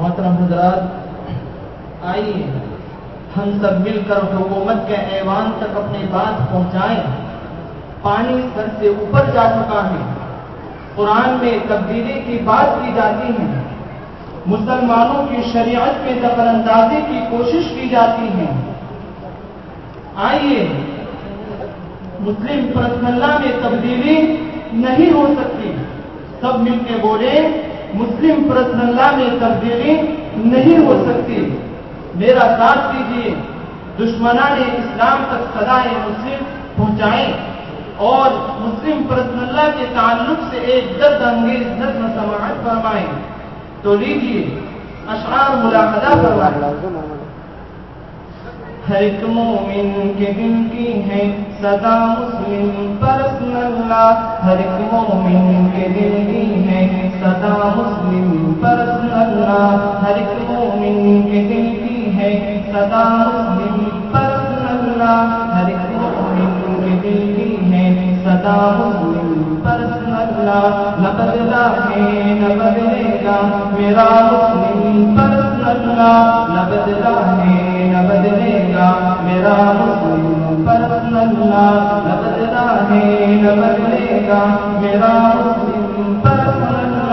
محترم حضرات، آئیے ہم سب مل کر حکومت کے ایوان تک اپنی بات پہنچائیں۔ پانی سر سے اوپر جا چکا ہے۔ قرآن میں تبدیلی کی بات کی جاتی ہے۔ مسلمانوں کی شریعت میں دخل اندازی کی کوشش کی جاتی ہے۔ آئیے، مسلم پرسن میں تبدیلی نہیں ہو سکتی۔ سب مل کے بولے مسلم پرسن اللہ میں تبدیلی نہیں ہو سکتی۔ میرا ساتھ دیجیے دشمنان اسلام تک سدائے مسلم پہنچائیں اور مسلم پرسن اللہ کے تعلق سے ایک درد انگیز نظم سماعت فرمائیں۔ تو لیجیے اشعار ملاحدہ فرمائیں۔ ہر ایک مومن کے دل کی ہے سدا مسلم پرسن اللہ ہر ایک مومن کے دل کی ہے سدا مسلم پرسن اللہ ہر ایک مومن کے دل کی ہے۔ سدا مسلم پرسن اللہ ہر ایک مومن کے دل کی ہے۔ سدا مسلم پرسن اللہ نہ بدلا ہے، نہ بدلے گا۔ میرا مسلم پرسن اللہ نہ بدلا ہے، نہ بدلے گا۔ میرا مسلم پرسن اللہ نہ بدلا ہے، نہ بدلے گا۔ میرا مسلم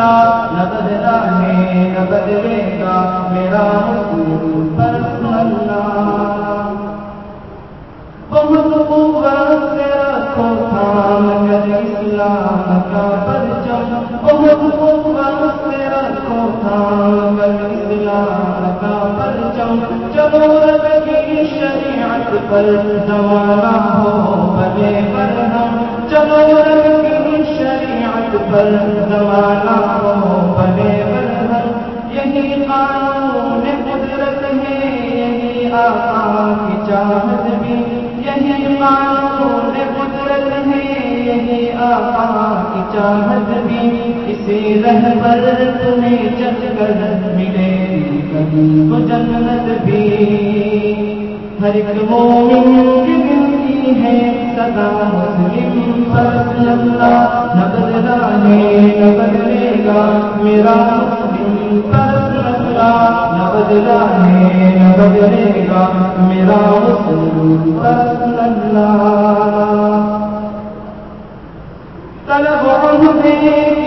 پرسن اللہ نہ بدلا ہے نہ بدلے گا میرا مسلم پرسن اللہ بہت قوت سے رکھو تھام کر اسلام کا پرچم بہت قوت سے رکھو تھام کر اسلام کا پرچم چلو رب کی شریعت پر زمانہ ہو بلے پر ہم چلو رب کی پر زمانہ ہو بلے پر یہی قانون قدرت ہے یہی آقا کی چاہت بھی یہی قانون قدرت ہے یہی آقا کی چاہت بھی اسی رہ پر تمہیں چل کر ملے کبھی تو جنت بھی ہر ایک مومن کی دل کی ہے سدا مسلم اللہ نہ بدلا ہے نہ بدلے گا میرا مسلم پر اللہ نہ بدلا ہے نہ بدلے گا میرا اللہ طلب عہدے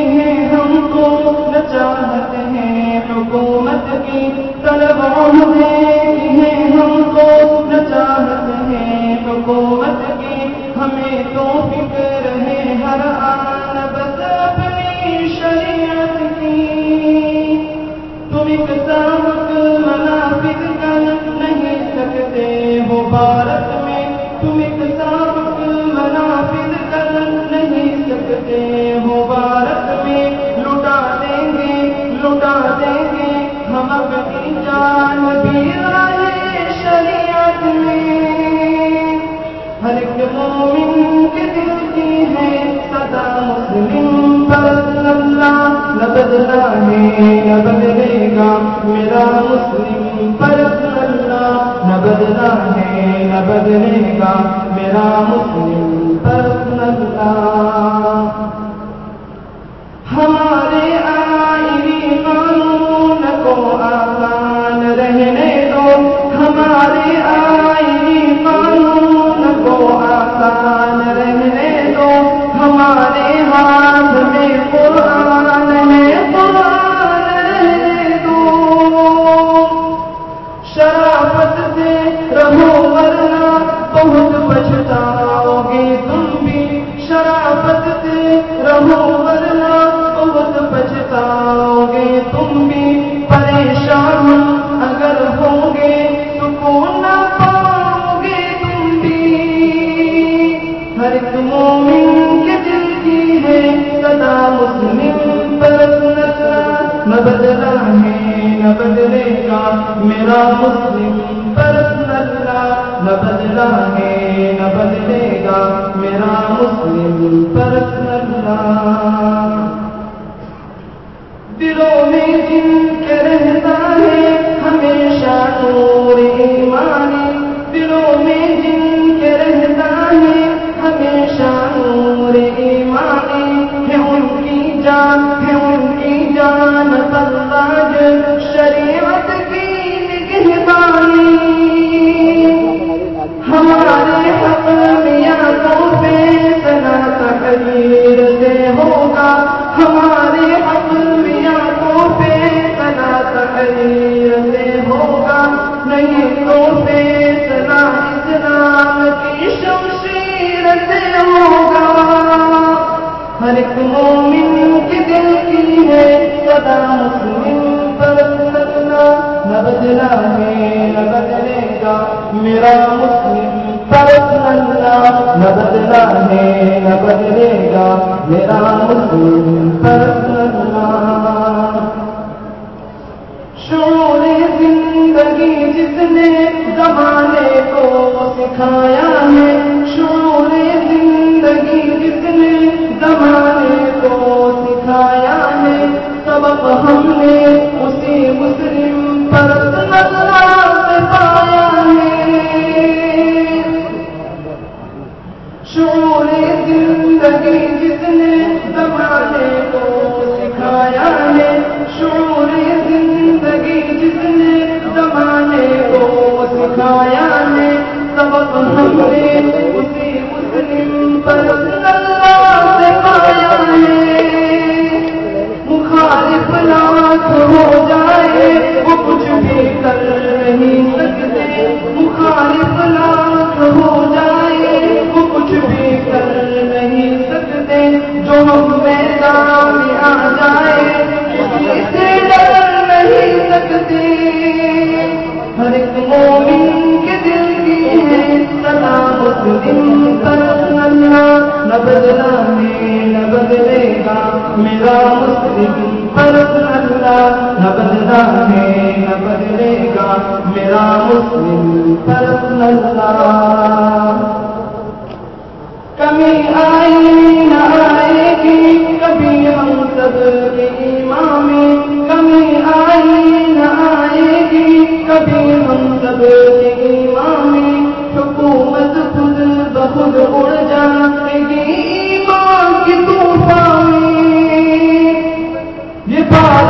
نہیں سکتے ہو میں لٹا دیں گے، لٹا دیں گے۔ ہم اپنی جان بھی رہے شریعت میں۔ ہر ایک مومن کے دل کی ہے سدا مسلم پر۔ اللہ نہ بدلا ہے، نہ بدلے گا۔ میرا مسلم پر اللہ نہ بدلا ہے، نہ بدلے گا۔ میرا مسلم پر اللہ میرا مسلم پر نہ بدلا ہے، نہ بدلے گا۔ میرا مسلم پر دلوں میں جن من قبل إليه تدعس من فلسلتنا نبدلا من بدلك میرا مسلم پرسلنا نبدلا من بدلك میرا مسلم پرسلنا زندگی جس نے زمانے کو سکھایا ہے، شعور شعور زندگی جس نے زمانے کو سکھایا ہے۔ شعور زندگی جس نے زمانے کو سکھایا مومن کے دل کی ہے پر نہ بدلا نہ بدلے گا میرا مسلم پر اللہ نہ بدلا ہے نہ بدلے گا میرا مسلم پر اللہ کمی آئی نہ آئے گی، کبھی ہم سب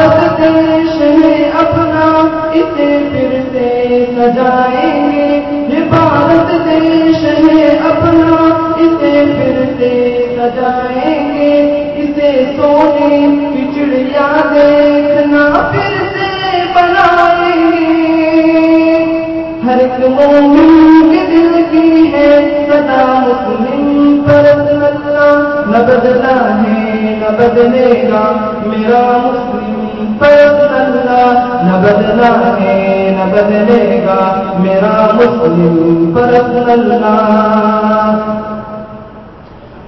یہ دیش ہے اپنا اسے پھر سے سجائیں گے۔ یہ بھارت دیش ہے اپنا اسے پھر سے سجائیں گے۔ اسے سونے کی چڑیا دیکھنا پھر سے بنائیں گے۔ ہر ایک مومن کے دل کی ہے سدا مسلم پر۔ نہ بدلا ہے، نہ بدلے گا میرا مسلم اللہ نہ بدلا ہے، نہ بدلے گا میرا مسلم اللہ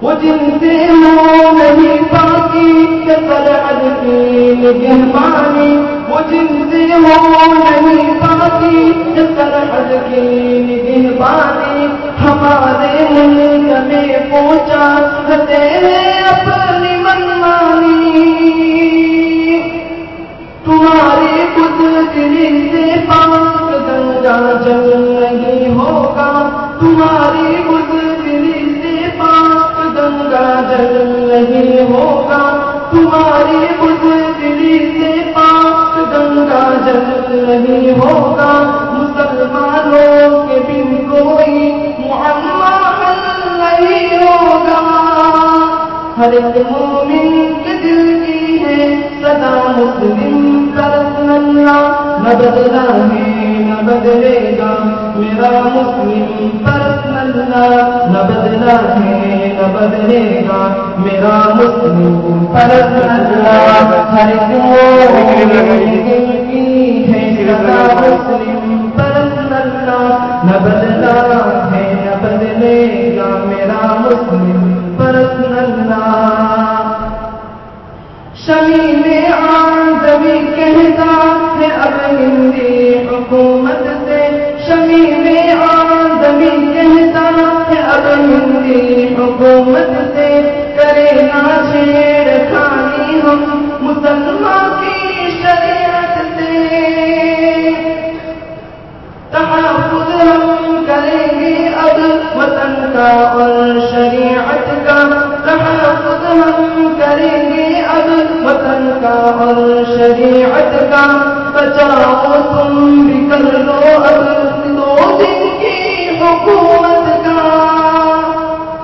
وہ جن سے ہو نہیں سرحد کی نگہبانی، وہ جن سے ہو نہیں سرحد کی نگہبانی، ہمارے ملک میں پہنچا تیرے اپنی تمہاری بزدلی سے پاک گنگا جل نہیں ہوگا۔ تمہاری بزدلی سے پاک گنگا جل نہیں ہوگا۔ تمہاری بزدلی سے پاک گنگا جل نہیں ہوگا۔ مسلمانوں کے بن کوئی معمہ حل نہیں ہوگا۔ ہر ایک بدلا ہے نہ بدلے گا میرا مسلم پرسن اللہ نہ بدلا ہے، نہ بدلے گا. میرا مسلم پرسن اللہ ہر دل کی ہے مسلم پرسن اللہ نہ بدلا حکومت سے آدمی کہتا ہے، اب ہندی حکومت سے کرے کھانی ہم مسلمان کی شریعت سے۔ تحفظ ہم کریں گے اب وطن کا اور شریعت کا۔ تحفظ ہم کریں گے اب وطن کا اور شریعت کا۔ بچاؤ تم بھی کر لو اب دو دن کی حکومت کا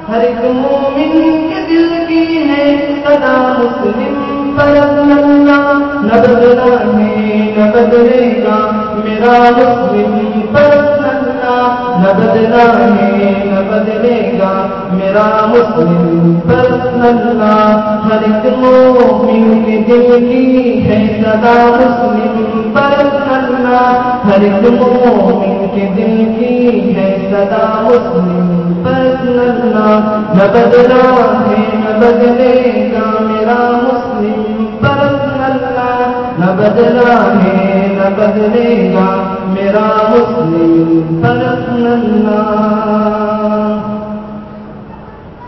ہر ایک مومن کے دل کی ہے سدا مسلم پر اللہ نہ بدلا ہے نہ بدلے گا میرا مسلم پر نہ بدلا ہے، نہ بدلے گا۔ میرا مسلم پر اللہ ہر ایک مومن کے دل کی ہے سدا مسلم پر اللہ ہر ایک مومن کے دل کی ہے سدا مسلم اللہ نہ بدلا ہے، نہ بدلے گا۔ میرا مسلم پرسن اللہ نہ بدلا ہے، نہ بدلے گا۔ میرا مسلم پرسن اللہ